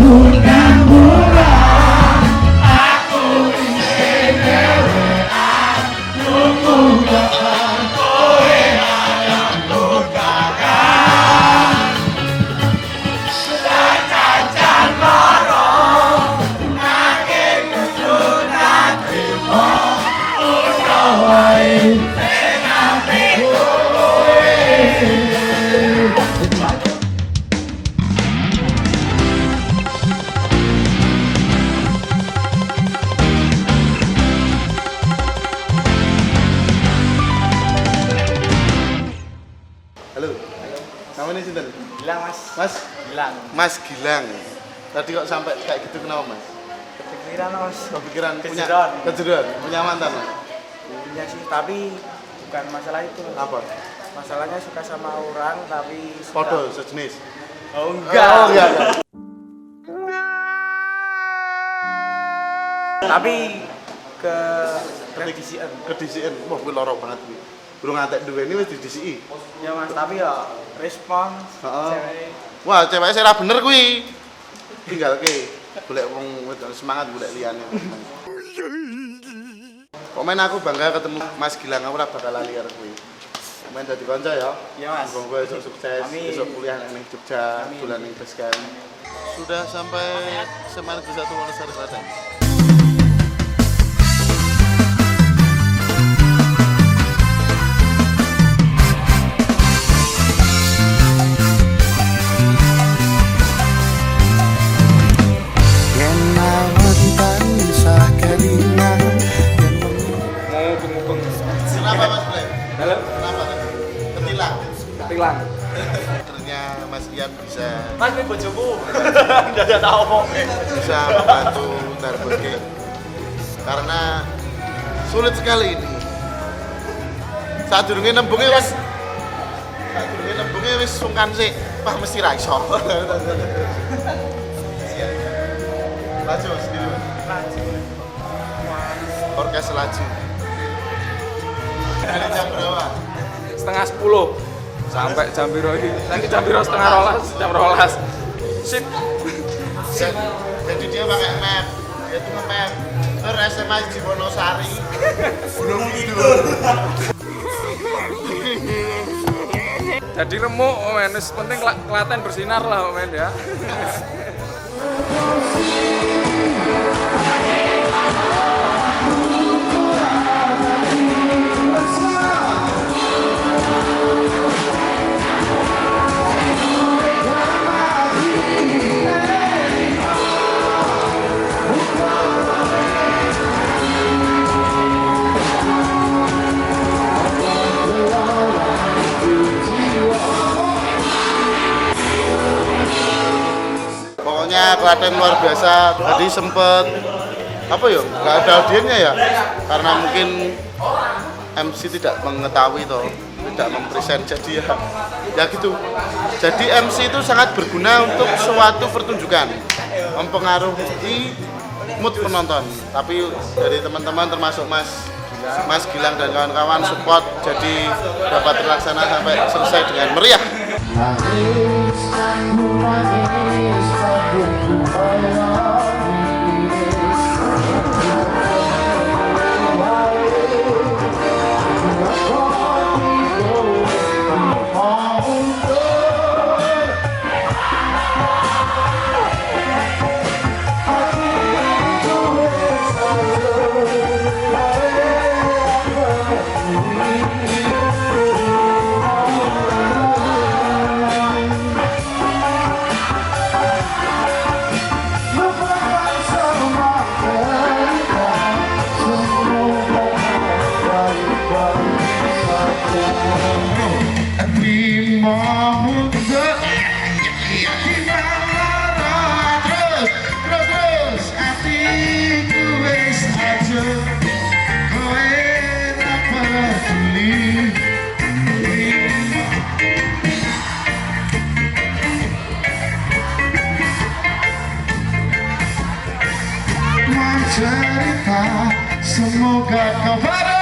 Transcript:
Nunca Namanya sinten? Bilang mas, Mas bilang. Mas Gilang. Tadi kok sampai kayak gitu kenapa, Mas? Kepikiran mas. Kepikiran punya Kejeruan. punya mantan, Mas? Punya sih, tapi bukan masalah itu. Apa? Masalahnya suka sama orang tapi suka- Foto sejenis. Oh enggak. Oh, enggak, enggak. Tapi ke kredisian. Kedisiin. Wah, kuwi loro banget kuwi. Burung ini wis didisiki. Ya mas, tapi ya respon Heeh. cewek. Wah, cewek saya bener kuwi. Tinggal ke golek wong wedok semangat golek liyane. Kok main aku bangga ketemu Mas Gilang aku ora bakal lali karo kuwi. Main dadi kanca ya. Iya mas. Semoga esok sukses, Amin. esok kuliah ning Jogja, bulan ning Baskan. Sudah sampai Negeri 1 Wonosari Klaten. Kenapa? Ketilang. Tilang. Akhirnya Mas Ian bisa Mas ini bojoku. Enggak ada tahu kok. bisa membantu Darbus Game karena sulit sekali ini saat durungnya nembungnya wis saat durungnya nembungnya wis sungkan sih wah mesti ra iso laju mas gini mas orkes laju setengah sepuluh. Sampai jam biru ini nanti jam biru setengah rolas jam rolas. Sip. Jadi, jadi dia pakai map. Dia tuh nge-map ter SMA di Wonosari. Belum tidur jadi remuk men penting kela- Klaten bersinar lah men ya Klaten luar biasa. Tadi sempet apa ya nggak ada audiennya ya? Karena mungkin MC tidak mengetahui toh tidak mempresent. Jadi ya ya gitu. Jadi MC itu sangat berguna untuk suatu pertunjukan. Mempengaruhi mood penonton. Tapi dari teman-teman termasuk Mas Mas Gilang dan kawan-kawan support. Jadi dapat terlaksana sampai selesai dengan meriah Thank you. Cerita Semoga kau pada